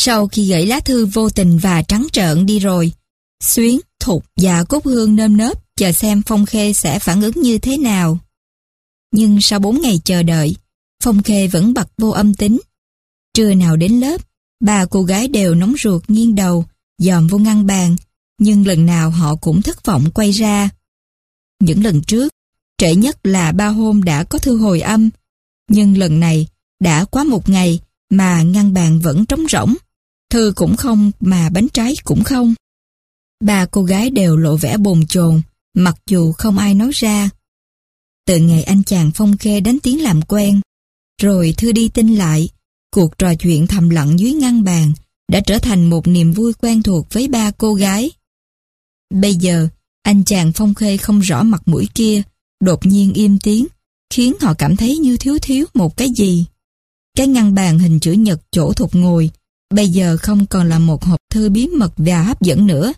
Sau khi gửi lá thư vô tình và trắng trợn đi rồi, Xuyến, Thục và Cúc Hương nơm nớp chờ xem Phong Khê sẽ phản ứng như thế nào. Nhưng sau 4 ngày chờ đợi, Phong Khê vẫn bật vô âm tính. Trưa nào đến lớp, ba cô gái đều nóng ruột nghiêng đầu, dòm vô ngăn bàn, nhưng lần nào họ cũng thất vọng quay ra. Những lần trước, trễ nhất là ba hôm đã có thư hồi âm, nhưng lần này đã quá một ngày mà ngăn bàn vẫn trống rỗng. Thư cũng không mà bánh trái cũng không. Ba cô gái đều lộ vẻ bồn chồn, mặc dù không ai nói ra. Từ ngày anh chàng Phong Khê đánh tiếng làm quen, rồi Thư đi tin lại, cuộc trò chuyện thầm lặng dưới ngăn bàn đã trở thành một niềm vui quen thuộc với ba cô gái. Bây giờ, anh chàng Phong Khê không rõ mặt mũi kia, đột nhiên im tiếng, khiến họ cảm thấy như thiếu thiếu một cái gì. Cái ngăn bàn hình chữ nhật chỗ thục ngồi, bây giờ không còn là một hộp thư bí mật và hấp dẫn nữa,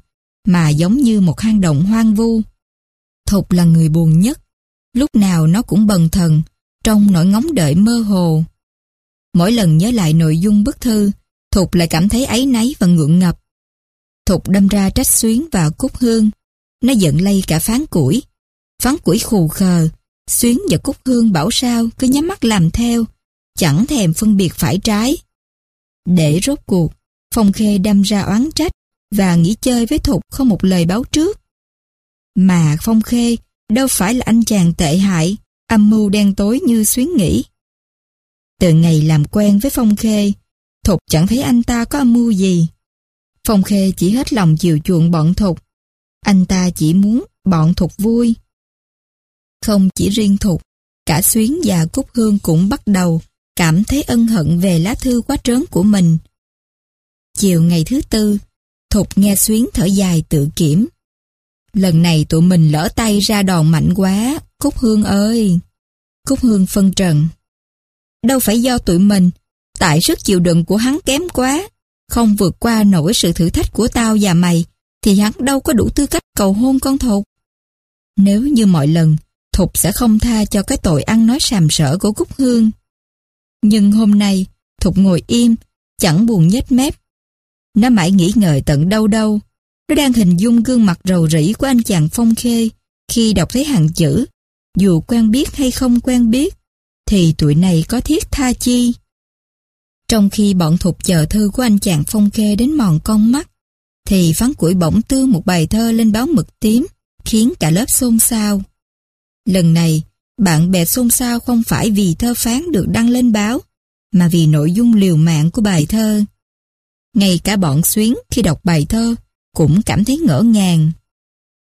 mà giống như một hang động hoang vu. Thục là người buồn nhất, lúc nào nó cũng bần thần, trong nỗi ngóng đợi mơ hồ. Mỗi lần nhớ lại nội dung bức thư, Thục lại cảm thấy áy náy và ngượng ngập. Thục đâm ra trách xuyến và cúc hương. Nó giận lây cả phán củi. Phán củi khù khờ, xuyến và cúc hương bảo sao cứ nhắm mắt làm theo, chẳng thèm phân biệt phải trái. Để rốt cuộc, Phong Khê đâm ra oán trách và nghỉ chơi với Thục không một lời báo trước. Mà Phong Khê đâu phải là anh chàng tệ hại, âm mưu đen tối như xuyến nghĩ. Từ ngày làm quen với Phong Khê, Thục chẳng thấy anh ta có âm mưu gì. Phong Khê chỉ hết lòng chiều chuộng bọn Thục. Anh ta chỉ muốn bọn Thục vui. Không chỉ riêng Thục, cả Xuyến và Cúc Hương cũng bắt đầu cảm thấy ân hận về lá thư quá trớn của mình. Chiều ngày thứ tư, Thục nghe Xuyến thở dài tự kiểm. Lần này tụi mình lỡ tay ra đòn mạnh quá, Cúc Hương ơi! Cúc Hương phân trần. Đâu phải do tụi mình, tại sức chịu đựng của hắn kém quá, không vượt qua nổi sự thử thách của tao và mày, thì hắn đâu có đủ tư cách cầu hôn con Thục. Nếu như mọi lần, Thục sẽ không tha cho cái tội ăn nói sàm sỡ của Cúc Hương. Nhưng hôm nay, Thục ngồi im, chẳng buồn nhếch mép. Nó mãi nghĩ ngợi tận đâu đâu. Nó đang hình dung gương mặt rầu rĩ của anh chàng Phong Khê khi đọc thấy hàng chữ. Dù quen biết hay không quen biết, thì tuổi này có thiết tha chi. Trong khi bọn thục chờ thư của anh chàng Phong Khê đến mòn con mắt, thì phán củi bỗng tư một bài thơ lên báo mực tím, khiến cả lớp xôn xao. Lần này, bạn bè xôn xao không phải vì thơ phán được đăng lên báo, mà vì nội dung liều mạng của bài thơ. Ngay cả bọn xuyến khi đọc bài thơ cũng cảm thấy ngỡ ngàng.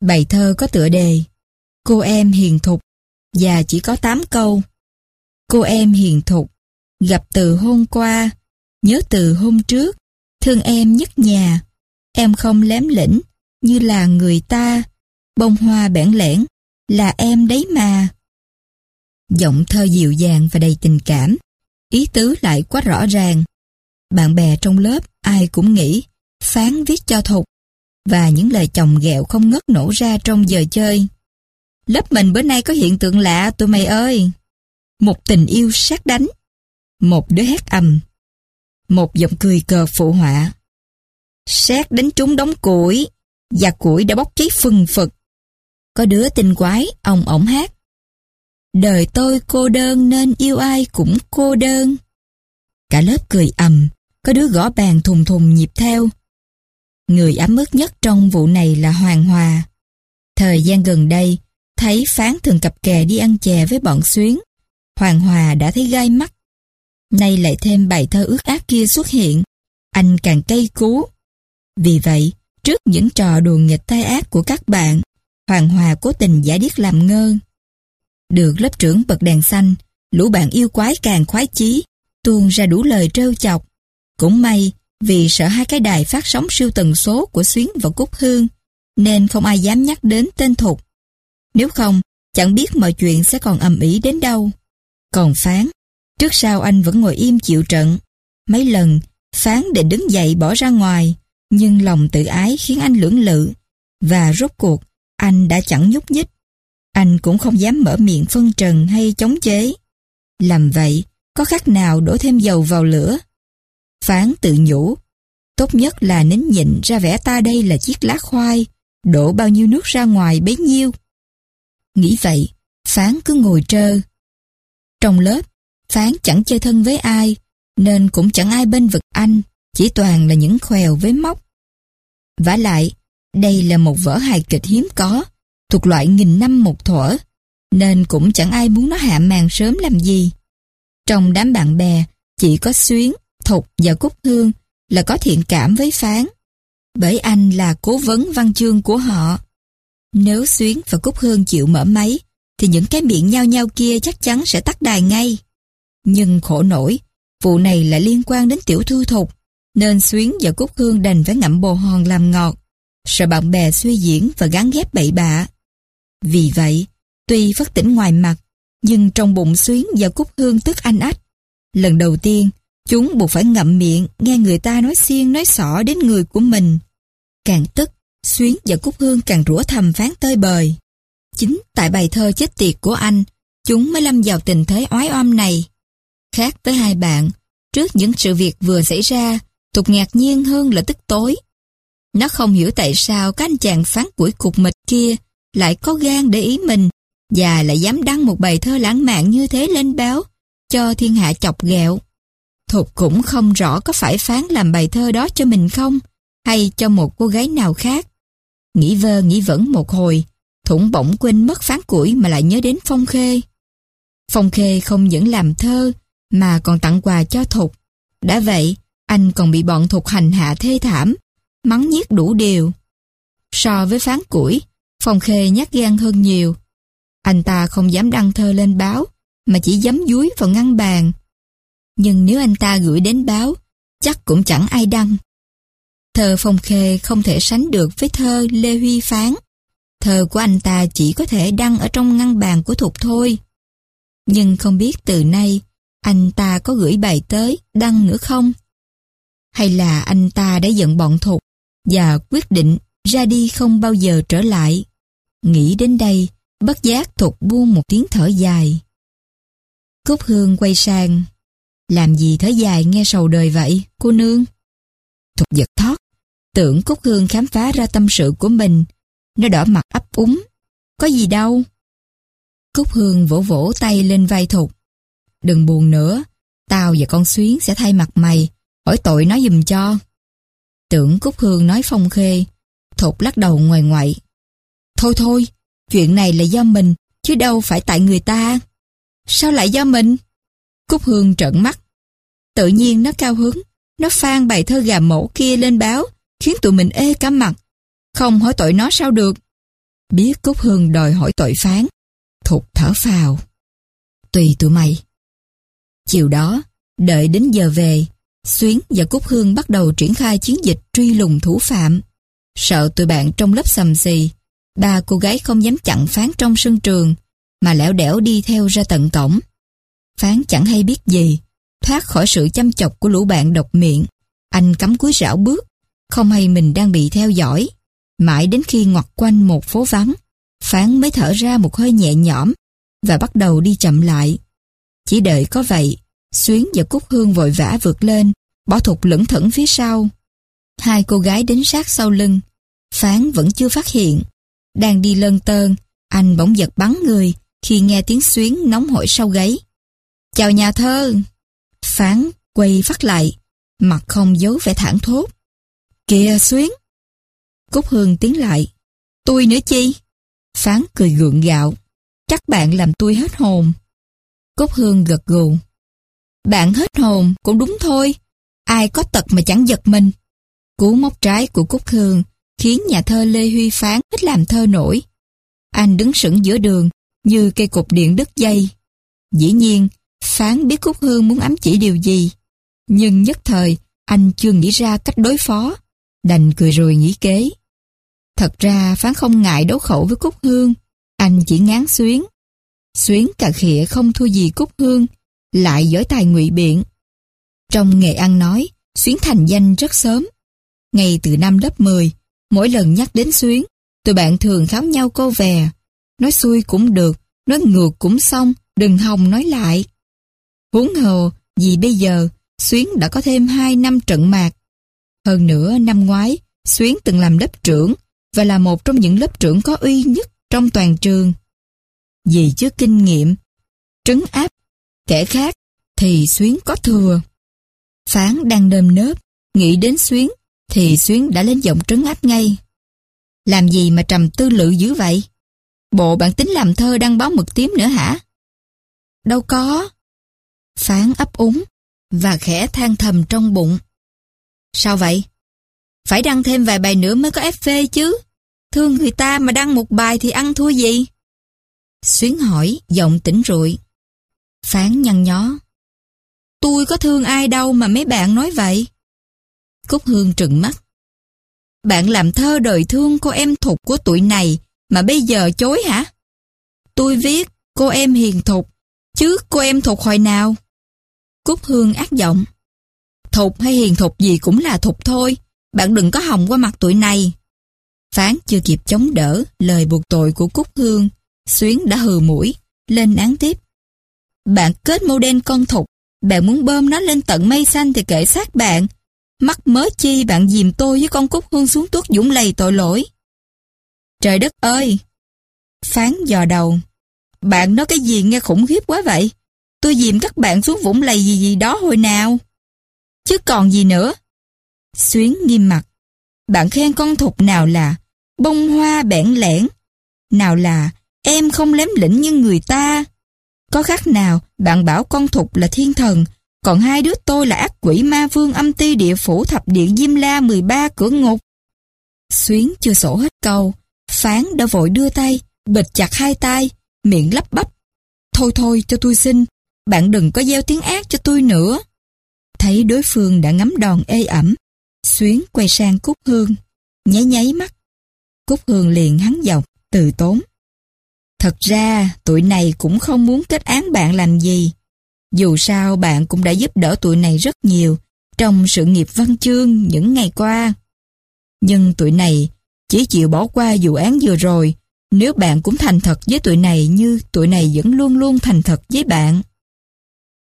Bài thơ có tựa đề Cô em hiền thục và chỉ có 8 câu. Cô em hiền thục, gặp từ hôm qua, nhớ từ hôm trước, thương em nhất nhà. Em không lém lĩnh như là người ta, bông hoa bẽn lẽn, là em đấy mà. Giọng thơ dịu dàng và đầy tình cảm, ý tứ lại quá rõ ràng. Bạn bè trong lớp ai cũng nghĩ phán viết cho thục và những lời chồng ghẹo không ngất nổ ra trong giờ chơi. Lớp mình bữa nay có hiện tượng lạ tụi mày ơi. Một tình yêu sát đánh. Một đứa hét ầm. Một giọng cười cờ phụ họa. Sát đánh trúng đống củi và củi đã bốc cháy phừng phật. Có đứa tinh quái, ông ổng hát. Đời tôi cô đơn nên yêu ai cũng cô đơn. Cả lớp cười ầm, có đứa gõ bàn thùng thùng nhịp theo. Người ấm ức nhất trong vụ này là Hoàng Hòa. Thời gian gần đây, thấy Phán thường cặp kè đi ăn chè với bọn xuyến. Hoàng Hòa đã thấy gai mắt. Nay lại thêm bài thơ ước ác kia xuất hiện. Anh càng cay cú. Vì vậy, trước những trò đùa nghịch tai ác của các bạn, Hoàng Hòa cố tình giả điếc làm ngơ. Được lớp trưởng bật đèn xanh, lũ bạn yêu quái càng khoái chí, tuôn ra đủ lời trêu chọc. Cũng may, vì sợ hai cái đài phát sóng siêu tần số của Xuyến và Cúc Hương, nên không ai dám nhắc đến tên Thục. Nếu không, chẳng biết mọi chuyện sẽ còn ầm ĩ đến đâu. Còn Phán, trước sau anh vẫn ngồi im chịu trận. Mấy lần, Phán định đứng dậy bỏ ra ngoài, nhưng lòng tự ái khiến anh lưỡng lự, và rốt cuộc, anh đã chẳng nhúc nhích. Anh cũng không dám mở miệng phân trần hay chống chế. Làm vậy, có khác nào đổ thêm dầu vào lửa. Phán tự nhủ, Tốt nhất là nín nhịn ra vẻ ta đây là chiếc lá khoai, đổ bao nhiêu nước ra ngoài bấy nhiêu. Nghĩ vậy, Phán cứ ngồi trơ. Trong lớp, Phán chẳng chơi thân với ai, nên cũng chẳng ai bên vực anh, chỉ toàn là những khoèo với móc. vả lại, đây là một vở hài kịch hiếm có, thuộc loại nghìn năm một thuở, nên cũng chẳng ai muốn nó hạ màn sớm làm gì. Trong đám bạn bè, chỉ có Xuyến, Thục và Cúc Hương là có thiện cảm với Phán, bởi anh là cố vấn văn chương của họ. Nếu Xuyến và Cúc Hương chịu mở máy, thì những cái miệng nhau nhau kia chắc chắn sẽ tắt đài ngay. Nhưng khổ nổi, vụ này lại liên quan đến tiểu thư thục, nên Xuyến và Cúc Hương đành phải ngậm bồ hòn làm ngọt, sợ bạn bè suy diễn và gắn ghép bậy bạ. Vì vậy, tuy phát tỉnh ngoài mặt, nhưng trong bụng Xuyến và Cúc Hương tức anh ách. Lần đầu tiên, chúng buộc phải ngậm miệng nghe người ta nói xiên nói xỏ đến người của mình. Càng tức, Xuyến và Cúc Hương càng rủa thầm phán tơi bời. Chính tại bài thơ chết tiệt của anh, chúng mới lâm vào tình thế oái oăm này. Khác với hai bạn, trước những sự việc vừa xảy ra, Tục ngạc nhiên hơn là tức tối. Nó không hiểu tại sao các anh chàng phán củi cục mịch kia lại có gan để ý mình và lại dám đăng một bài thơ lãng mạn như thế lên báo cho thiên hạ chọc ghẹo. Thục cũng không rõ có phải phán làm bài thơ đó cho mình không hay cho một cô gái nào khác. Nghĩ vơ nghĩ vẫn một hồi, Thủng bỗng quên mất phán củi mà lại nhớ đến Phong Khê. Phong Khê không những làm thơ mà còn tặng quà cho Thục. Đã vậy, anh còn bị bọn Thục hành hạ thê thảm, mắng nhiếc đủ điều. So với phán củi, Phong Khê nhát gan hơn nhiều. Anh ta không dám đăng thơ lên báo, mà chỉ dám dúi vào ngăn bàn. Nhưng nếu anh ta gửi đến báo, chắc cũng chẳng ai đăng. Thơ Phong Khê không thể sánh được với thơ Lê Huy Phán. Thơ của anh ta chỉ có thể đăng ở trong ngăn bàn của Thục thôi. Nhưng không biết từ nay, anh ta có gửi bài tới, đăng nữa không? Hay là anh ta đã giận bọn Thục và quyết định ra đi không bao giờ trở lại? Nghĩ đến đây, bất giác Thục buông một tiếng thở dài. Cúc Hương quay sang. Làm gì thở dài nghe sầu đời vậy, cô nương? Thục giật thoát, tưởng Cúc Hương khám phá ra tâm sự của mình nó đỏ mặt ấp úng. Có gì đâu. Cúc Hương vỗ vỗ tay lên vai Thục. Đừng buồn nữa. Tao và con Xuyến sẽ thay mặt mày. Hỏi tội nó dùm cho. Tưởng Cúc Hương nói phong khê. Thục lắc đầu ngoài ngoại. Thôi thôi, chuyện này là do mình, chứ đâu phải tại người ta. Sao lại do mình? Cúc Hương trợn mắt. Tự nhiên nó cao hứng, nó phan bài thơ gà mổ kia lên báo, khiến tụi mình ê cả mặt. Không hỏi tội nó sao được. Biết Cúc Hương đòi hỏi tội phán. Thục thở phào. Tùy tụi mày. Chiều đó, đợi đến giờ về, Xuyến và Cúc Hương bắt đầu triển khai chiến dịch truy lùng thủ phạm. Sợ tụi bạn trong lớp sầm xì, ba cô gái không dám chặn phán trong sân trường, mà lẻo đẻo đi theo ra tận cổng. Phán chẳng hay biết gì, thoát khỏi sự chăm chọc của lũ bạn độc miệng. Anh cắm cúi rảo bước, không hay mình đang bị theo dõi. Mãi đến khi ngoặt quanh một phố vắng, Phán mới thở ra một hơi nhẹ nhõm và bắt đầu đi chậm lại. Chỉ đợi có vậy, Xuyến và Cúc Hương vội vã vượt lên, bỏ thục lững thững phía sau. Hai cô gái đến sát sau lưng, Phán vẫn chưa phát hiện. Đang đi lân tơn, anh bỗng giật bắn người khi nghe tiếng Xuyến nóng hổi sau gáy. Chào nhà thơ! Phán quay phát lại, mặt không giấu vẻ thẳng thốt. Kìa Xuyến! Cúc Hương tiến lại. Tôi nữa chi? Phán cười gượng gạo. Chắc bạn làm tôi hết hồn. Cúc Hương gật gù. Bạn hết hồn cũng đúng thôi. Ai có tật mà chẳng giật mình. Cú móc trái của Cúc Hương khiến nhà thơ Lê Huy Phán ít làm thơ nổi. Anh đứng sững giữa đường như cây cột điện đứt dây. Dĩ nhiên, Phán biết Cúc Hương muốn ám chỉ điều gì. Nhưng nhất thời, anh chưa nghĩ ra cách đối phó. Đành cười rồi nghĩ kế. Thật ra Phán không ngại đấu khẩu với Cúc Hương, anh chỉ ngán Xuyến. Xuyến cà khịa không thua gì Cúc Hương, lại giỏi tài ngụy biện. Trong nghề ăn nói, Xuyến thành danh rất sớm. Ngay từ năm lớp 10, mỗi lần nhắc đến Xuyến, tụi bạn thường kháo nhau câu về, Nói xuôi cũng được, nói ngược cũng xong, đừng hòng nói lại. Huống hồ, vì bây giờ, Xuyến đã có thêm 2 năm trận mạc. Hơn nữa năm ngoái, Xuyến từng làm lớp trưởng và là một trong những lớp trưởng có uy nhất trong toàn trường. Vì chưa kinh nghiệm, trấn áp, kẻ khác thì Xuyến có thừa. Phán đang đơm nớp, nghĩ đến Xuyến thì Xuyến đã lên giọng trấn áp ngay. Làm gì mà trầm tư lự dữ vậy? Bộ bạn tính làm thơ đăng báo mực tím nữa hả? Đâu có. Phán ấp úng và khẽ than thầm trong bụng. Sao vậy? Phải đăng thêm vài bài nữa mới có FV chứ. Thương người ta mà đăng một bài thì ăn thua gì? Xuyến hỏi, giọng tỉnh rụi. Phán nhăn nhó. Tôi có thương ai đâu mà mấy bạn nói vậy. Cúc Hương trừng mắt. Bạn làm thơ đời thương cô em thục của tuổi này mà bây giờ chối hả? Tôi viết cô em hiền thục, chứ cô em thục hồi nào? Cúc Hương ác giọng. Thục hay hiền thục gì cũng là thục thôi, bạn đừng có hòng qua mặt tuổi này. Phán chưa kịp chống đỡ lời buộc tội của Cúc Hương, Xuyến đã hừ mũi, lên án tiếp. Bạn kết mô đen con thục, bạn muốn bơm nó lên tận mây xanh thì kệ sát bạn. Mắc mớ chi bạn dìm tôi với con Cúc Hương xuống tuốt dũng lầy tội lỗi. Trời đất ơi! Phán dò đầu. Bạn nói cái gì nghe khủng khiếp quá vậy? Tôi dìm các bạn xuống vũng lầy gì gì đó hồi nào? Chứ còn gì nữa? Xuyến nghiêm mặt. Bạn khen con thục nào là bông hoa bẽn lẽn, nào là em không lém lĩnh như người ta. Có khác nào bạn bảo con thục là thiên thần, còn hai đứa tôi là ác quỷ ma vương âm ti địa phủ thập điện Diêm La 13 cửa ngục. Xuyến chưa sổ hết câu, Phán đã vội đưa tay, bịch chặt hai tay, miệng lắp bắp. Thôi thôi cho tôi xin, bạn đừng có gieo tiếng ác cho tôi nữa. Thấy đối phương đã ngắm đòn ê ẩm, Xuyến quay sang Cúc Hương, nháy nháy mắt. Cúc Hương liền hắn giọng, từ tốn. Thật ra, tụi này cũng không muốn kết án bạn làm gì. Dù sao bạn cũng đã giúp đỡ tụi này rất nhiều trong sự nghiệp văn chương những ngày qua. Nhưng tụi này chỉ chịu bỏ qua vụ án vừa rồi nếu bạn cũng thành thật với tụi này như tụi này vẫn luôn luôn thành thật với bạn.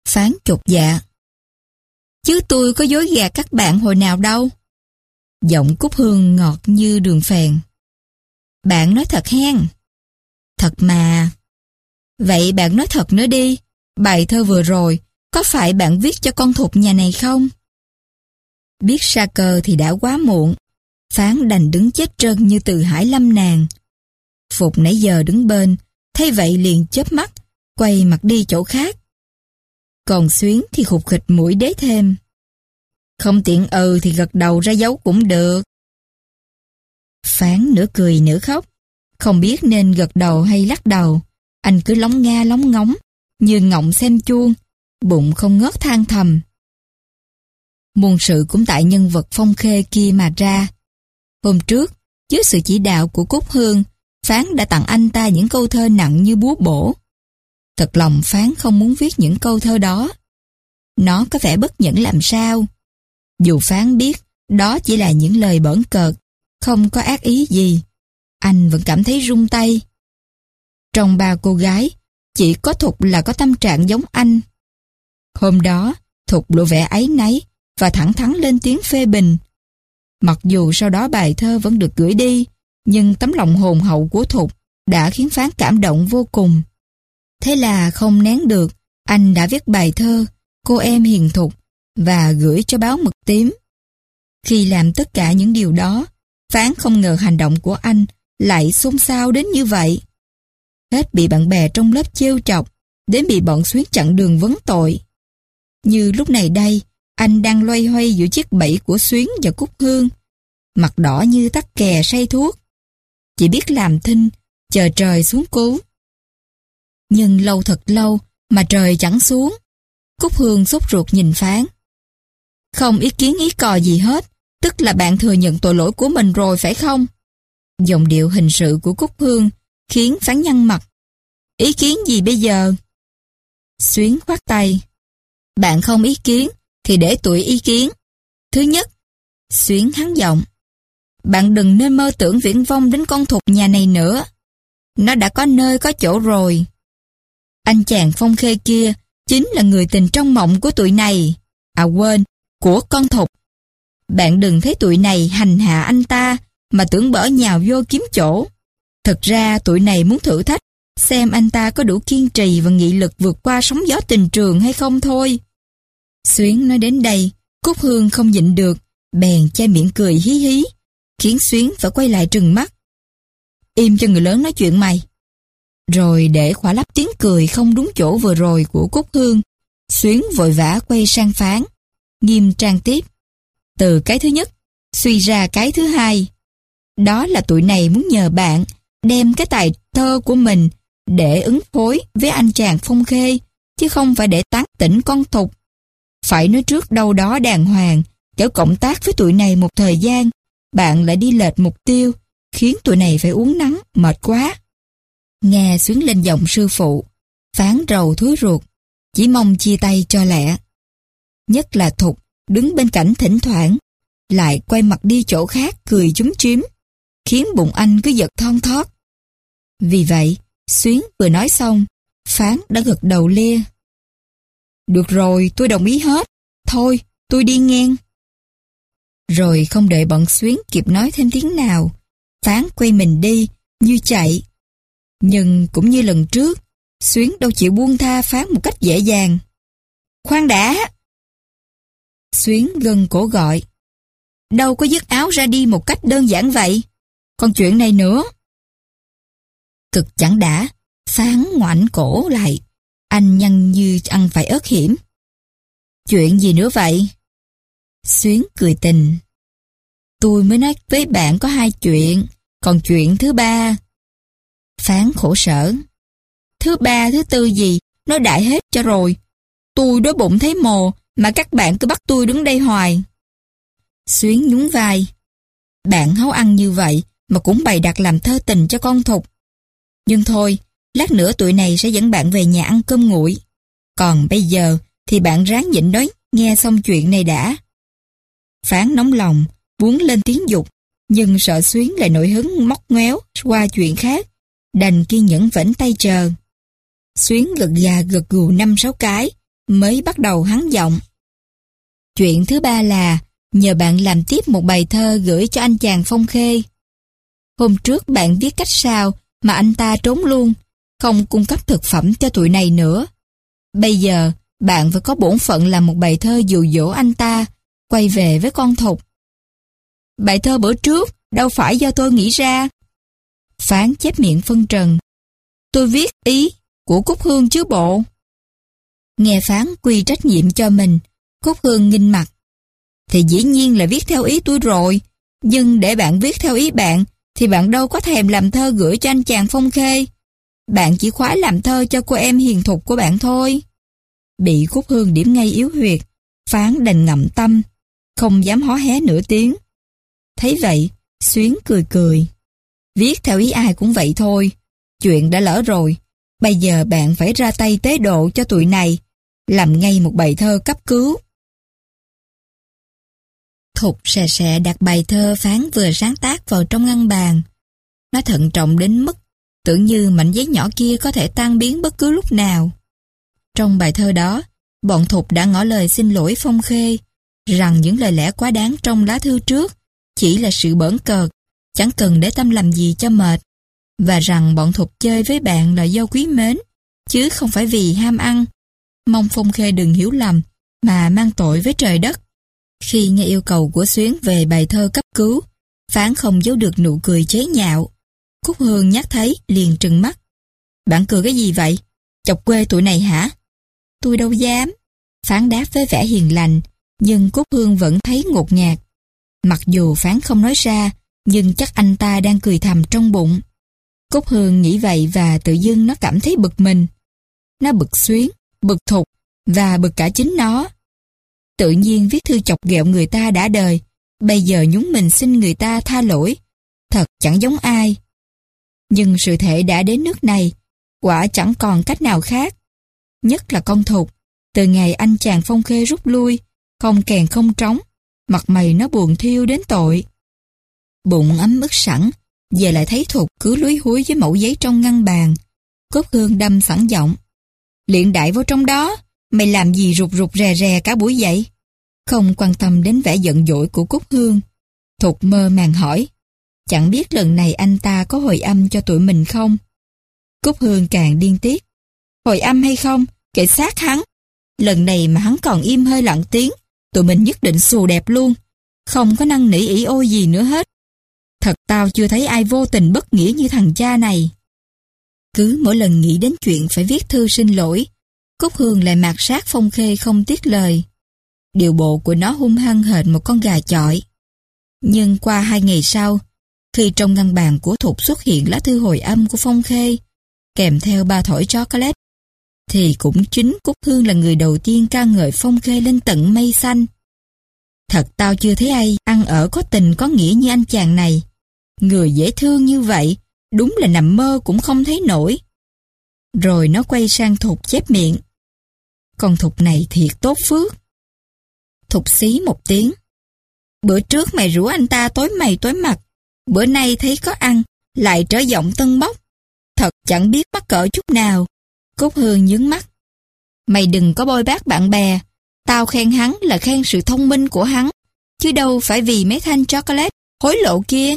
Phán chột dạ. Chứ tôi có dối gạt các bạn hồi nào đâu. Giọng Cúc Hương ngọt như đường phèn. Bạn nói thật hen. Thật mà. Vậy bạn nói thật nữa đi. Bài thơ vừa rồi, có phải bạn viết cho con thục nhà này không? Biết sa cơ thì đã quá muộn. Phán đành đứng chết trơn như từ hải lâm nàng. Phục nãy giờ đứng bên, thấy vậy liền chớp mắt, quay mặt đi chỗ khác. Còn Xuyến thì khục khịch mũi đế thêm. Không tiện ừ thì gật đầu ra dấu cũng được. Phán nửa cười nửa khóc, không biết nên gật đầu hay lắc đầu. Anh cứ lóng nga lóng ngóng, như ngọng xem chuông, bụng không ngớt than thầm. Muôn sự cũng tại nhân vật phong khê kia mà ra. Hôm trước, dưới sự chỉ đạo của Cúc Hương, Phán đã tặng anh ta những câu thơ nặng như búa bổ. Thật lòng Phán không muốn viết những câu thơ đó. Nó có vẻ bất nhẫn làm sao. Dù Phán biết đó chỉ là những lời bẩn cợt, không có ác ý gì. Anh vẫn cảm thấy rung tay. Trong ba cô gái, chỉ có Thục là có tâm trạng giống anh. Hôm đó, Thục lộ vẻ ấy nấy và thẳng thắn lên tiếng phê bình. Mặc dù sau đó bài thơ vẫn được gửi đi, nhưng tấm lòng hồn hậu của Thục đã khiến Phán cảm động vô cùng. Thế là không nén được, anh đã viết bài thơ Cô em hiền Thục và gửi cho báo mực tím. Khi làm tất cả những điều đó, Phán không ngờ hành động của anh lại xôn xao đến như vậy. Hết bị bạn bè trong lớp trêu chọc, đến bị bọn xuyến chặn đường vấn tội. Như lúc này đây, anh đang loay hoay giữa chiếc bẫy của Xuyến và Cúc Hương. Mặt đỏ như tắc kè say thuốc. Chỉ biết làm thinh, chờ trời xuống cứu. Nhưng lâu thật lâu mà trời chẳng xuống. Cúc Hương sốt ruột nhìn phán. Không ý kiến ý cò gì hết, tức là bạn thừa nhận tội lỗi của mình rồi phải không? Giọng điệu hình sự của Cúc Hương khiến phán nhăn mặt. Ý kiến gì bây giờ? Xuyến khoát tay. Bạn không ý kiến, thì để tuổi ý kiến. Thứ nhất, xuyến hắn giọng. Bạn đừng nên mơ tưởng viễn vong đến con thục nhà này nữa. Nó đã có nơi có chỗ rồi. Anh chàng phong khê kia chính là người tình trong mộng của tụi này. À quên, của con thục. Bạn đừng thấy tụi này hành hạ anh ta mà tưởng bở nhào vô kiếm chỗ. Thật ra tụi này muốn thử thách xem anh ta có đủ kiên trì và nghị lực vượt qua sóng gió tình trường hay không thôi. Xuyến nói đến đây, Cúc Hương không nhịn được, bèn che miệng cười hí hí, khiến Xuyến phải quay lại trừng mắt. Im cho người lớn nói chuyện mày. Rồi để khỏa lấp tiếng cười không đúng chỗ vừa rồi của Cúc Hương, Xuyến vội vã quay sang phán, nghiêm trang tiếp. Từ cái thứ nhất, suy ra cái thứ hai. Đó là tụi này muốn nhờ bạn đem cái tài thơ của mình để ứng phối với anh chàng phong khê, chứ không phải để tán tỉnh con thục. Phải nói trước đâu đó đàng hoàng, chở cộng tác với tụi này một thời gian, bạn lại đi lệch mục tiêu, khiến tụi này phải uống nắng, mệt quá. Nghe xuyến lên giọng sư phụ, phán rầu thúi ruột, chỉ mong chia tay cho lẹ. Nhất là Thục, đứng bên cạnh thỉnh thoảng, lại quay mặt đi chỗ khác cười chúm chím, khiến bụng anh cứ giật thon thót. Vì vậy, Xuyến vừa nói xong, Phán đã gật đầu lia. Được rồi, tôi đồng ý hết. Thôi, tôi đi ngang. Rồi không đợi bọn Xuyến kịp nói thêm tiếng nào, Phán quay mình đi, như chạy. Nhưng cũng như lần trước, Xuyến đâu chịu buông tha Phán một cách dễ dàng. Khoan đã! Xuyến gần cổ gọi. Đâu có dứt áo ra đi một cách đơn giản vậy. Còn chuyện này nữa. Cực chẳng đã, Phán ngoảnh cổ lại. Anh nhăn như ăn phải ớt hiểm. Chuyện gì nữa vậy? Xuyến cười tình. Tôi mới nói với bạn có hai chuyện, còn chuyện thứ ba. Phán khổ sở. Thứ ba, thứ tư gì, nói đại hết cho rồi. Tôi đói bụng thấy mồ, mà các bạn cứ bắt tôi đứng đây hoài. Xuyến nhún vai. Bạn háu ăn như vậy, mà cũng bày đặt làm thơ tình cho con thục. Nhưng thôi, lát nữa tụi này sẽ dẫn bạn về nhà ăn cơm nguội. Còn bây giờ thì bạn ráng nhịn đói, nghe xong chuyện này đã. Phán nóng lòng, muốn lên tiếng dục, nhưng sợ Xuyến lại nổi hứng móc ngoéo qua chuyện khác, đành kiên nhẫn vẫn tay chờ. Xuyến gật gà gật gù năm sáu cái, mới bắt đầu hắn giọng. Chuyện thứ ba là nhờ bạn làm tiếp một bài thơ gửi cho anh chàng Phong Khê. Hôm trước bạn viết cách sao mà anh ta trốn luôn, không cung cấp thực phẩm cho tụi này nữa. Bây giờ, bạn phải có bổn phận làm một bài thơ dụ dỗ anh ta, quay về với con thục. Bài thơ bữa trước, đâu phải do tôi nghĩ ra. Phán chép miệng phân trần. Tôi viết ý của Cúc Hương chứ bộ. Nghe phán quy trách nhiệm cho mình, Cúc Hương nghinh mặt. Thì dĩ nhiên là viết theo ý tôi rồi, nhưng để bạn viết theo ý bạn, thì bạn đâu có thèm làm thơ gửi cho anh chàng Phong Khê. Bạn chỉ khoái làm thơ cho cô em hiền thục của bạn thôi. Bị Cúc Hương điểm ngay yếu huyệt, phán đành ngậm tâm, không dám hó hé nửa tiếng. Thấy vậy, Xuyến cười cười. Viết theo ý ai cũng vậy thôi, chuyện đã lỡ rồi. Bây giờ bạn phải ra tay tế độ cho tụi này, làm ngay một bài thơ cấp cứu. Thục sè sè đặt bài thơ phán vừa sáng tác vào trong ngăn bàn. Nó thận trọng đến mức tưởng như mảnh giấy nhỏ kia có thể tan biến bất cứ lúc nào. Trong bài thơ đó, bọn Thục đã ngỏ lời xin lỗi Phong Khê rằng những lời lẽ quá đáng trong lá thư trước chỉ là sự bỡn cợt, chẳng cần để tâm làm gì cho mệt, và rằng bọn Thục chơi với bạn là do quý mến, chứ không phải vì ham ăn. Mong Phong Khê đừng hiểu lầm, mà mang tội với trời đất. Khi nghe yêu cầu của Xuyến về bài thơ cấp cứu, Phán không giấu được nụ cười chế nhạo. Cúc Hương nhắc thấy liền trừng mắt. Bạn cười cái gì vậy? Chọc quê tụi này hả? Tôi đâu dám. Phán đáp với vẻ hiền lành, nhưng Cúc Hương vẫn thấy ngột ngạt. Mặc dù Phán không nói ra, nhưng chắc anh ta đang cười thầm trong bụng. Cúc Hương nghĩ vậy và tự dưng nó cảm thấy bực mình. Nó bực xuyến, bực thục và bực cả chính nó. Tự nhiên viết thư chọc ghẹo người ta đã đời, bây giờ nhúng mình xin người ta tha lỗi. Thật chẳng giống ai. Nhưng sự thể đã đến nước này, quả chẳng còn cách nào khác. Nhất là con thục, từ ngày anh chàng phong khê rút lui, không kèn không trống, mặt mày nó buồn thiêu đến tội. Bụng ấm ức sẵn, giờ lại thấy thục cứ lúi húi với mẫu giấy trong ngăn bàn. Cốt hương đâm sẵn giọng. Liện đại vô trong đó, mày làm gì rụt rụt rè rè cả buổi vậy? Không quan tâm đến vẻ giận dỗi của Cúc Hương. Thục mơ màng hỏi. Chẳng biết lần này anh ta có hồi âm cho tụi mình không? Cúc Hương càng điên tiết. Hồi âm hay không, kệ sát hắn. Lần này mà hắn còn im hơi lặng tiếng, tụi mình nhất định xù đẹp luôn. Không có năng nỉ ỉ ôi gì nữa hết. Thật tao chưa thấy ai vô tình bất nghĩa như thằng cha này. Cứ mỗi lần nghĩ đến chuyện phải viết thư xin lỗi, Cúc Hương lại mạt sát phong khê không tiếc lời. Điều bộ của nó hung hăng hệt một con gà chọi. Nhưng qua hai ngày sau, khi trong ngăn bàn của Thục xuất hiện lá thư hồi âm của Phong Khê, kèm theo ba thổi chocolate, thì cũng chính Cúc Hương là người đầu tiên ca ngợi Phong Khê lên tận mây xanh. Thật tao chưa thấy ai ăn ở có tình có nghĩa như anh chàng này. Người dễ thương như vậy, đúng là nằm mơ cũng không thấy nổi. Rồi nó quay sang Thục chép miệng. Con Thục này thiệt tốt phước. Thục xí một tiếng. Bữa trước mày rủ anh ta tối mày tối mặt. Bữa nay thấy có ăn, lại trở giọng tân bốc. Thật chẳng biết mắc cỡ chút nào. Cúc Hương nhướng mắt. Mày đừng có bôi bác bạn bè. Tao khen hắn là khen sự thông minh của hắn. Chứ đâu phải vì mấy thanh chocolate hối lộ kia.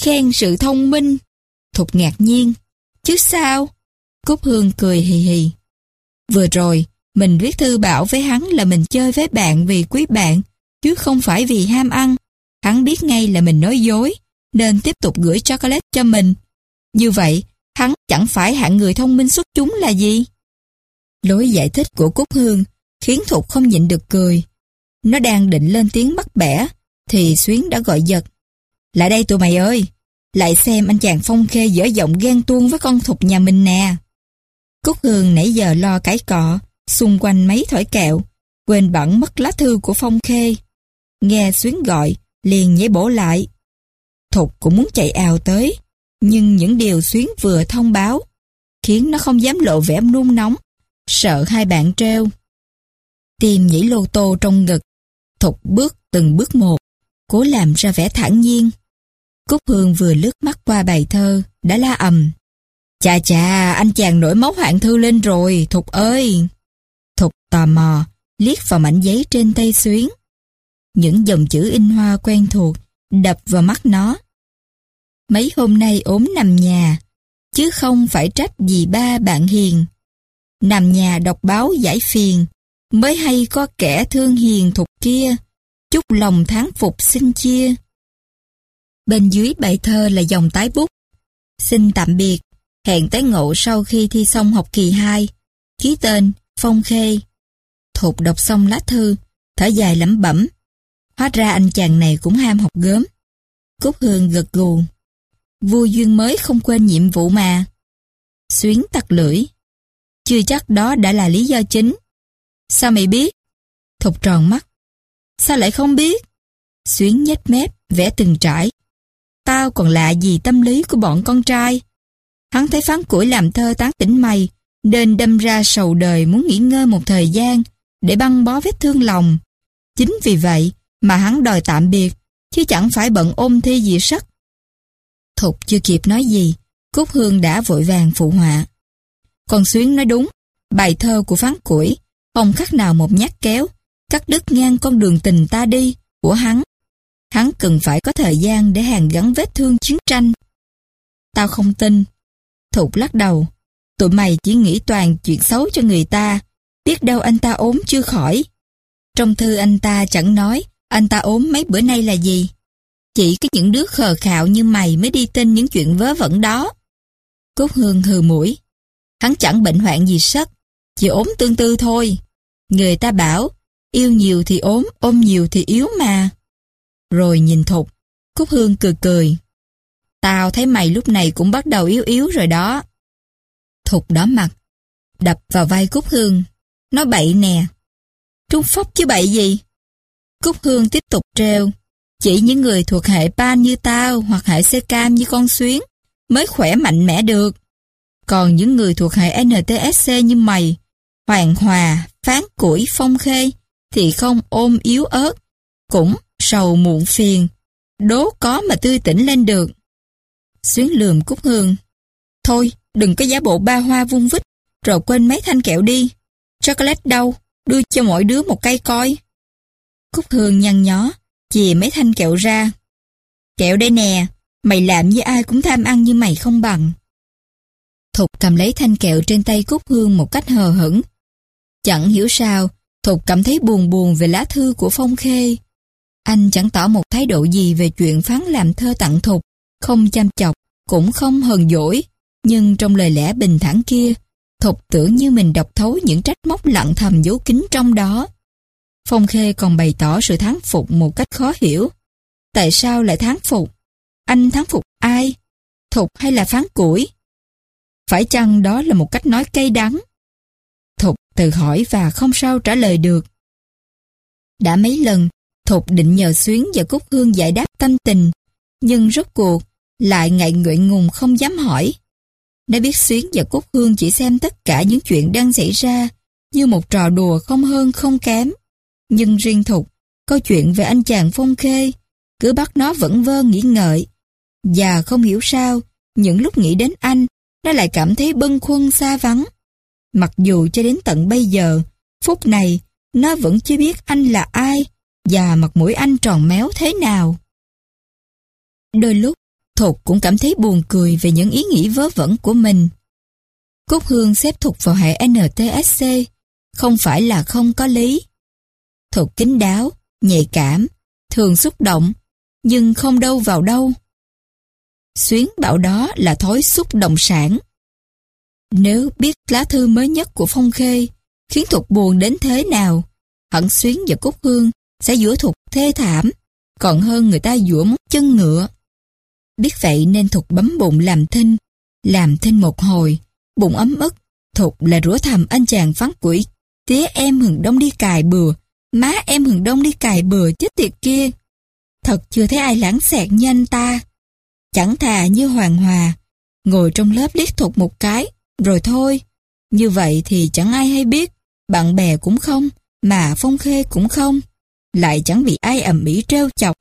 Khen sự thông minh. Thục ngạc nhiên. Chứ sao? Cúc Hương cười hì hì. Vừa rồi, mình viết thư bảo với hắn là mình chơi với bạn vì quý bạn, chứ không phải vì ham ăn. Hắn biết ngay là mình nói dối, nên tiếp tục gửi chocolate cho mình. Như vậy, hắn chẳng phải hạng người thông minh xuất chúng là gì? Lối giải thích của Cúc Hương khiến Thục không nhịn được cười. Nó đang định lên tiếng bắt bẻ, thì Xuyến đã gọi giật. Lại đây tụi mày ơi, lại xem anh chàng Phong Khê dở giọng ghen tuông với con Thục nhà mình nè. Cúc Hương nãy giờ lo cãi cọ, xung quanh mấy thỏi kẹo, quên bẵng mất lá thư của Phong Khê. Nghe Xuyến gọi, liền nhảy bổ lại. Thục cũng muốn chạy ào tới, nhưng những điều Xuyến vừa thông báo khiến nó không dám lộ vẻ nung nóng, sợ hai bạn treo. Tim nhảy lô tô trong ngực, Thục bước từng bước một, cố làm ra vẻ thản nhiên. Cúc Hương vừa lướt mắt qua bài thơ, đã la ầm. Chà chà, anh chàng nổi máu hoạn thư lên rồi, Thục ơi! Tò mò, liếc vào mảnh giấy trên tay xuyến. Những dòng chữ in hoa quen thuộc, đập vào mắt nó. Mấy hôm nay ốm nằm nhà, chứ không phải trách gì ba bạn hiền. Nằm nhà đọc báo giải phiền, mới hay có kẻ thương hiền thục kia, chúc lòng tháng phục xin chia. Bên dưới bài thơ là dòng tái bút. Xin tạm biệt, hẹn tái ngộ sau khi thi xong học kỳ 2. Ký tên, Phong Khê. Thục đọc xong lá thư, thở dài lẩm bẩm. Hóa ra anh chàng này cũng ham học gớm. Cúc Hương gật gù. Vua duyên mới không quên nhiệm vụ mà. Xuyến tặc lưỡi. Chưa chắc đó đã là lý do chính. Sao mày biết? Thục tròn mắt. Sao lại không biết? Xuyến nhếch mép, vẽ từng trải. Tao còn lạ gì tâm lý của bọn con trai. Hắn thấy phán củi làm thơ tán tỉnh mày, nên đâm ra sầu đời muốn nghỉ ngơi một thời gian để băng bó vết thương lòng. Chính vì vậy mà hắn đòi tạm biệt, chứ chẳng phải bận ôm thi gì sắc. Thục chưa kịp nói gì, Cúc Hương đã vội vàng phụ họa. Còn Xuyến nói đúng, bài thơ của phán củi, không khắc nào một nhát kéo, cắt đứt ngang con đường tình ta đi của hắn. Hắn cần phải có thời gian để hàn gắn vết thương chiến tranh. Tao không tin. Thục lắc đầu. Tụi mày chỉ nghĩ toàn chuyện xấu cho người ta, biết đâu anh ta ốm chưa khỏi. Trong thư anh ta chẳng nói anh ta ốm mấy bữa nay là gì. Chỉ có những đứa khờ khạo như mày mới đi tin những chuyện vớ vẩn đó. Cúc Hương hừ mũi. Hắn chẳng bệnh hoạn gì sất, chỉ ốm tương tư thôi. Người ta bảo, yêu nhiều thì ốm, ôm nhiều thì yếu mà. Rồi nhìn Thục, Cúc Hương cười cười. Tao thấy mày lúc này cũng bắt đầu yếu yếu rồi đó. Thục đỏ mặt, đập vào vai Cúc Hương. Nó bậy nè. Trung phóc chứ bậy gì? Cúc Hương tiếp tục treo. Chỉ những người thuộc hệ pan như tao hoặc hệ xe cam như con xuyến mới khỏe mạnh mẽ được. Còn những người thuộc hệ NTSC như mày, Hoàng Hòa, Phán Củi, Phong Khê thì không ôm yếu ớt, cũng sầu muộn phiền, đố có mà tươi tỉnh lên được. Xuyến lườm Cúc Hương. Thôi, đừng có giá bộ ba hoa vung vít, rồi quên mấy thanh kẹo đi. Chocolate đâu, đưa cho mỗi đứa một cây coi. Cúc Hương nhăn nhó, chìa mấy thanh kẹo ra. Kẹo đây nè, mày làm như ai cũng tham ăn như mày không bằng. Thục cầm lấy thanh kẹo trên tay Cúc Hương một cách hờ hững. Chẳng hiểu sao, Thục cảm thấy buồn buồn về lá thư của Phong Khê. Anh chẳng tỏ một thái độ gì về chuyện phán làm thơ tặng Thục, không chăm chọc, cũng không hờn dỗi. Nhưng trong lời lẽ bình thản kia, Thục tưởng như mình đọc thấu những trách móc lặng thầm giấu kín trong đó. Phong Khê còn bày tỏ sự thán phục một cách khó hiểu. Tại sao lại thán phục? Anh thán phục ai? Thục hay là phán củi? Phải chăng đó là một cách nói cay đắng? Thục tự hỏi và không sao trả lời được. Đã mấy lần, Thục định nhờ Xuyến và Cúc Hương giải đáp tâm tình, nhưng rốt cuộc lại ngại ngụy ngùng không dám hỏi. Đã biết Xuyến và Cúc Hương chỉ xem tất cả những chuyện đang xảy ra như một trò đùa không hơn không kém. Nhưng riêng Thục, câu chuyện về anh chàng Phong Khê, cứ bắt nó vẫn vơ nghĩ ngợi. Và không hiểu sao, những lúc nghĩ đến anh, nó lại cảm thấy bâng khuâng xa vắng. Mặc dù cho đến tận bây giờ, phút này, nó vẫn chưa biết anh là ai và mặt mũi anh tròn méo thế nào. Đôi lúc, Thục cũng cảm thấy buồn cười về những ý nghĩ vớ vẩn của mình. Cúc Hương xếp Thục vào hệ NTSC, không phải là không có lý. Thục kín đáo, nhạy cảm, thường xúc động, nhưng không đâu vào đâu. Xuyến bảo đó là thói xúc động sản. Nếu biết lá thư mới nhất của Phong Khê khiến Thục buồn đến thế nào, hẳn Xuyến và Cúc Hương sẽ dũa Thục thê thảm, còn hơn người ta dũa mút chân ngựa. Biết vậy nên Thục bấm bụng làm thinh, làm thinh một hồi, bụng ấm ức, Thục là rủa thầm anh chàng phán quỷ, tía em hừng đông đi cài bừa, má em hừng đông đi cài bừa chết tiệt kia. Thật chưa thấy ai lãng xẹt như anh ta. Chẳng thà như Hoàng Hòa, ngồi trong lớp liếc Thục một cái, rồi thôi. Như vậy thì chẳng ai hay biết, bạn bè cũng không, mà Phong Khê cũng không. Lại chẳng bị ai ẩm ĩ treo chọc.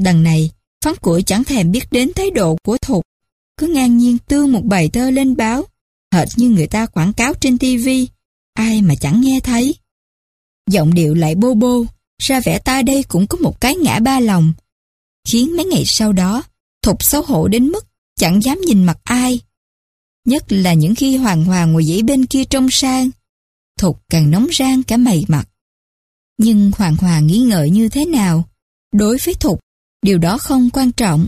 Đằng này, phán củi chẳng thèm biết đến thái độ của Thục. Cứ ngang nhiên tương một bài thơ lên báo, hệt như người ta quảng cáo trên tivi ai mà chẳng nghe thấy. Giọng điệu lại bô bô, ra vẻ ta đây cũng có một cái ngã ba lòng. Khiến mấy ngày sau đó, Thục xấu hổ đến mức chẳng dám nhìn mặt ai. Nhất là những khi Hoàng hoàng ngồi dãy bên kia trông sang, Thục càng nóng rang cả mày mặt. Nhưng Hoàng hoàng nghĩ ngợi như thế nào? Đối với Thục, điều đó không quan trọng.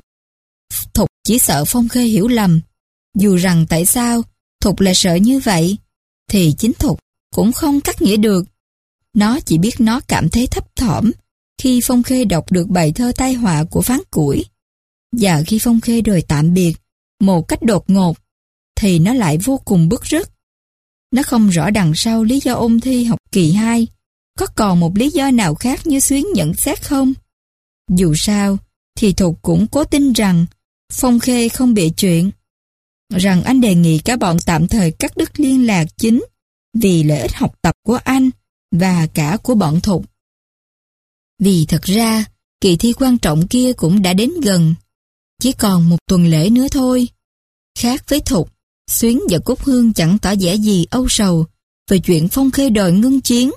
Thục chỉ sợ Phong Khê hiểu lầm. Dù rằng tại sao Thục lại sợ như vậy, thì chính Thục cũng không cắt nghĩa được. Nó chỉ biết nó cảm thấy thấp thỏm khi Phong Khê đọc được bài thơ tai họa của phán củi. Và khi Phong Khê rời tạm biệt, một cách đột ngột, thì nó lại vô cùng bức rứt. Nó không rõ đằng sau lý do ôn thi học kỳ 2, có còn một lý do nào khác như Xuyến nhận xét không? Dù sao, thì Thục cũng cố tin rằng Phong Khê không bị chuyện, rằng anh đề nghị cả bọn tạm thời cắt đứt liên lạc chính vì lợi ích học tập của anh và cả của bọn Thục. Vì thật ra, kỳ thi quan trọng kia cũng đã đến gần. Chỉ còn một tuần lễ nữa thôi. Khác với Thục, Xuyến và Cúc Hương chẳng tỏ vẻ gì âu sầu về chuyện Phong Khê đòi ngưng chiến.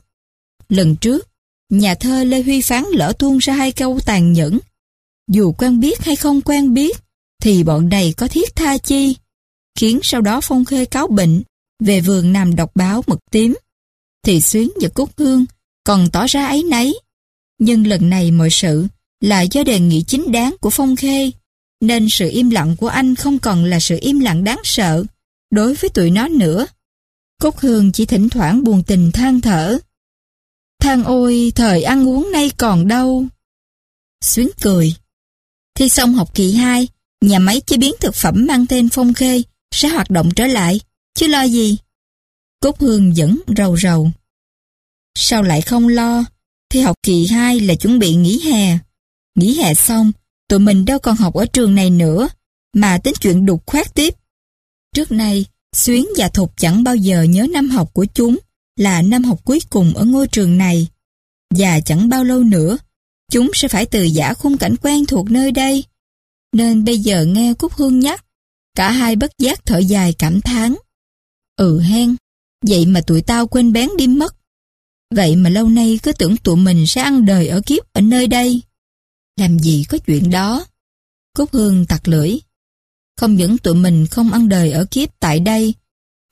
Lần trước, nhà thơ Lê Huy Phán lỡ tuôn ra hai câu tàn nhẫn. Dù quen biết hay không quen biết, thì bọn này có thiết tha chi, khiến sau đó Phong Khê cáo bệnh về vườn nằm đọc báo mực tím. Thì Xuyến và Cúc Hương còn tỏ ra ấy nấy. Nhưng lần này mọi sự là do đề nghị chính đáng của Phong Khê, nên sự im lặng của anh không còn là sự im lặng đáng sợ đối với tụi nó nữa. Cúc Hương chỉ thỉnh thoảng buồn tình than thở. Than ôi, thời ăn uống nay còn đâu. Xuyến cười. Thi xong học kỳ 2, nhà máy chế biến thực phẩm mang tên Phong Khê sẽ hoạt động trở lại, chứ lo gì. Cúc Hương vẫn rầu rầu. Sao lại không lo? Thi học kỳ 2 là chuẩn bị nghỉ hè. Nghỉ hè xong, tụi mình đâu còn học ở trường này nữa, mà tính chuyện đục khoát tiếp. Trước nay, Xuyến và Thục chẳng bao giờ nhớ năm học của chúng là năm học cuối cùng ở ngôi trường này. Và chẳng bao lâu nữa, chúng sẽ phải từ giả khung cảnh quen thuộc nơi đây. Nên bây giờ nghe Cúc Hương nhắc, cả hai bất giác thở dài cảm thán. Ừ hen, vậy mà tụi tao quên bén đi mất. Vậy mà lâu nay cứ tưởng tụi mình sẽ ăn đời ở kiếp ở nơi đây. Làm gì có chuyện đó? Cúc Hương tặc lưỡi. Không những tụi mình không ăn đời ở kiếp tại đây.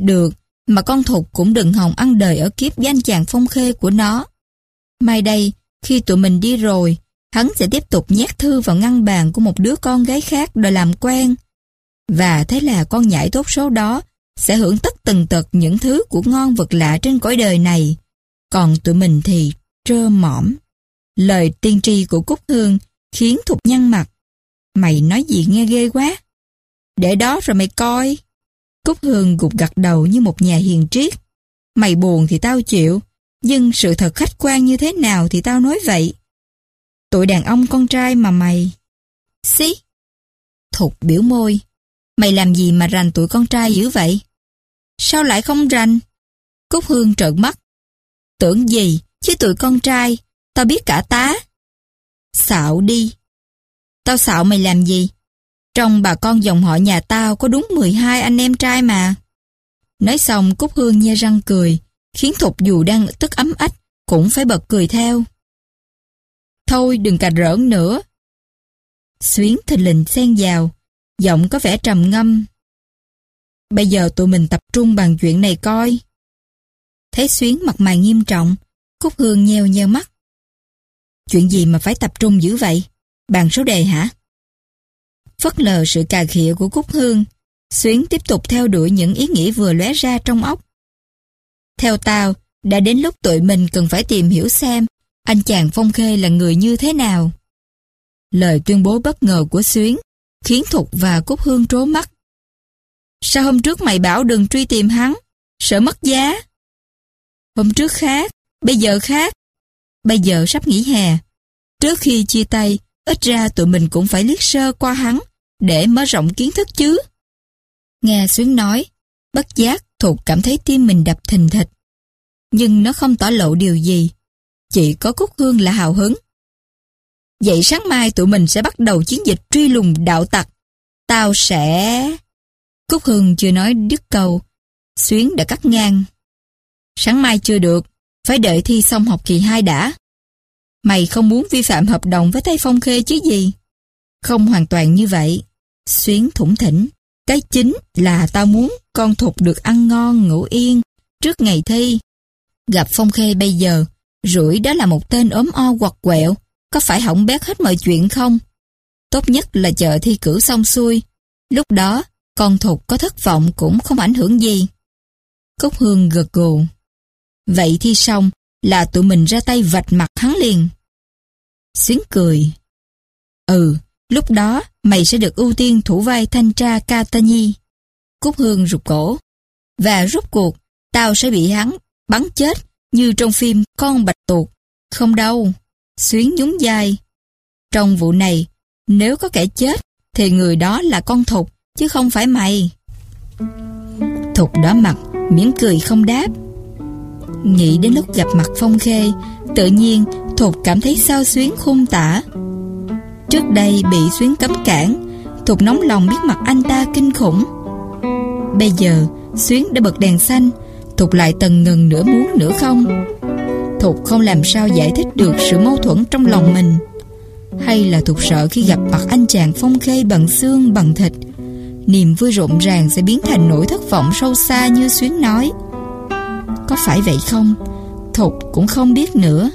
Được, mà con thục cũng đừng hòng ăn đời ở kiếp danh chàng phong khê của nó. Mai đây, khi tụi mình đi rồi, hắn sẽ tiếp tục nhét thư vào ngăn bàn của một đứa con gái khác đòi làm quen. Và thế là con nhảy tốt số đó sẽ hưởng tất từng tật những thứ của ngon vật lạ trên cõi đời này. Còn tụi mình thì trơ mỏm. Lời tiên tri của Cúc Hương khiến Thục nhăn mặt. Mày nói gì nghe ghê quá. Để đó rồi mày coi. Cúc Hương gục gặt đầu như một nhà hiền triết. Mày buồn thì tao chịu, nhưng sự thật khách quan như thế nào thì tao nói vậy. Tụi đàn ông con trai mà mày... Xí! Thục biểu môi. Mày làm gì mà rành tụi con trai dữ vậy? Sao lại không rành? Cúc Hương trợn mắt. Tưởng gì, chứ tụi con trai, tao biết cả tá. Xạo đi. Tao xạo mày làm gì? Trong bà con dòng họ nhà tao có đúng 12 anh em trai mà. Nói xong Cúc Hương nhe răng cười, khiến Thục dù đang tức ấm ách, cũng phải bật cười theo. Thôi đừng cà rỡn nữa. Xuyến thình lình xen vào, giọng có vẻ trầm ngâm. Bây giờ tụi mình tập trung bằng chuyện này coi. Thấy Xuyến mặt mày nghiêm trọng, Cúc Hương nheo nheo mắt. Chuyện gì mà phải tập trung dữ vậy? Bàn số đề hả? Phất lờ sự cà khịa của Cúc Hương, Xuyến tiếp tục theo đuổi những ý nghĩ vừa lóe ra trong óc. Theo tao, đã đến lúc tụi mình cần phải tìm hiểu xem anh chàng Phong Khê là người như thế nào. Lời tuyên bố bất ngờ của Xuyến khiến Thục và Cúc Hương trố mắt. Sao hôm trước mày bảo đừng truy tìm hắn, sợ mất giá? Hôm trước khác, bây giờ khác. Bây giờ sắp nghỉ hè. Trước khi chia tay, ít ra tụi mình cũng phải liếc sơ qua hắn để mở rộng kiến thức chứ. Nghe Xuyến nói, bất giác Thục cảm thấy tim mình đập thình thịch. Nhưng nó không tỏ lộ điều gì. Chỉ có Cúc Hương là hào hứng. Vậy sáng mai tụi mình sẽ bắt đầu chiến dịch truy lùng đạo tặc. Tao sẽ... Cúc Hương chưa nói đứt câu. Xuyến đã cắt ngang. Sáng mai chưa được, phải đợi thi xong học kỳ 2 đã. Mày không muốn vi phạm hợp đồng với Tây Phong Khê chứ gì? Không hoàn toàn như vậy. Xuyến thủng thỉnh. Cái chính là tao muốn con thục được ăn ngon ngủ yên trước ngày thi. Gặp Phong Khê bây giờ, rủi đó là một tên ốm o quặt quẹo, có phải hỏng bét hết mọi chuyện không? Tốt nhất là chờ thi cử xong xuôi. Lúc đó, con thục có thất vọng cũng không ảnh hưởng gì. Cúc Hương gật gù. Vậy thi xong là tụi mình ra tay vạch mặt hắn liền. Xuyến cười. Ừ, lúc đó mày sẽ được ưu tiên thủ vai thanh tra Katani. Cúc Hương rụt cổ. Và rút cuộc, tao sẽ bị hắn bắn chết như trong phim Con Bạch Tuột. Không đâu, Xuyến nhún dài. Trong vụ này, nếu có kẻ chết, thì người đó là con Thục, chứ không phải mày. Thục đỏ mặt, mỉm cười không đáp. Nghĩ đến lúc gặp mặt Phong Khê, tự nhiên Thục cảm thấy sao xuyến khung tả. Trước đây bị xuyến cấm cản, Thục nóng lòng biết mặt anh ta kinh khủng. Bây giờ, xuyến đã bật đèn xanh, Thục lại tần ngần nửa muốn nửa không. Thục không làm sao giải thích được sự mâu thuẫn trong lòng mình. Hay là Thục sợ khi gặp mặt anh chàng Phong Khê bằng xương bằng thịt, niềm vui rộn ràng sẽ biến thành nỗi thất vọng sâu xa như xuyến nói. Có phải vậy không? Thục cũng không biết nữa.